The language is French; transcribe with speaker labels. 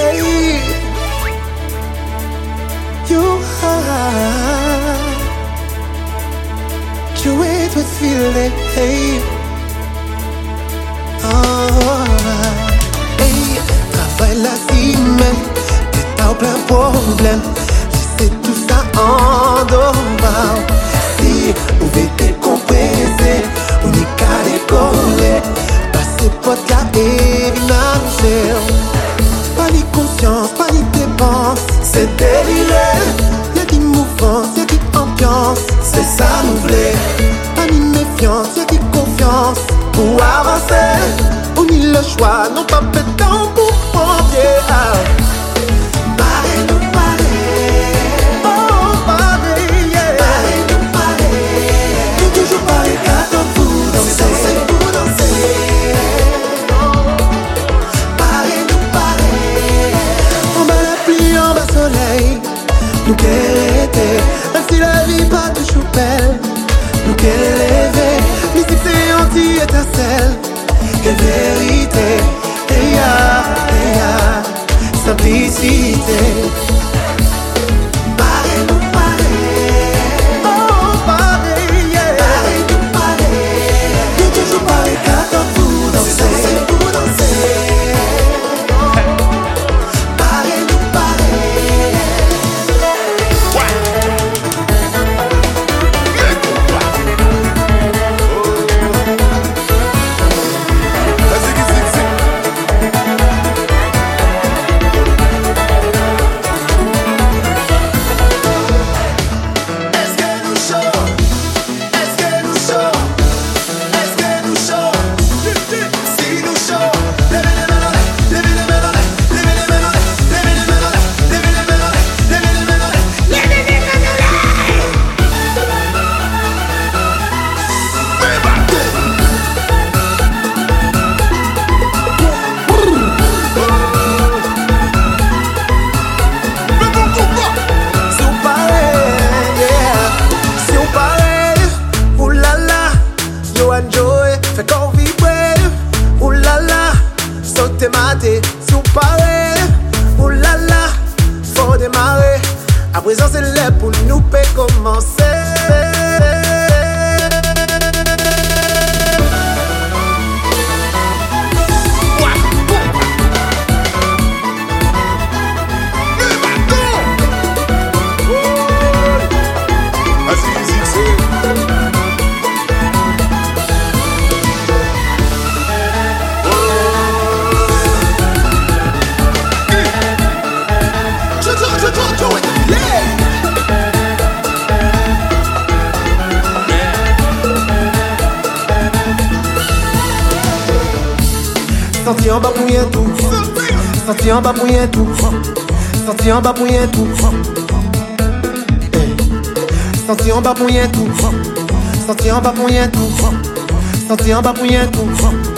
Speaker 1: Hey, you are. Tout filet. Hey. Oh, hey, travail la cime, t'es en plein problème. Laissez tout ça en dehors. Si C'est déliré. Y'a qui mouvance, y'a qui ambiance. C'est ça nous voulait. Pas ni méfiance, y'a qui confiance. Pour avancer, on y le choix. Non pas fait Nous qu'elle même si la vie pas toujours belle. Nous qu'elle élevée, musique c'est anti-étincelle. Quelle vérité, et ya, et ya, simplicité. te mate Sou pare, ou la la Fon demare A prezan se lè pou nou pe komanse. Senti an ba pou yen tou. Senti an ba pou yen tou. Senti an ba pou yen tou. Senti an ba pou yen tou. Senti an ba pou yen tou. Senti an ba pou yen tou.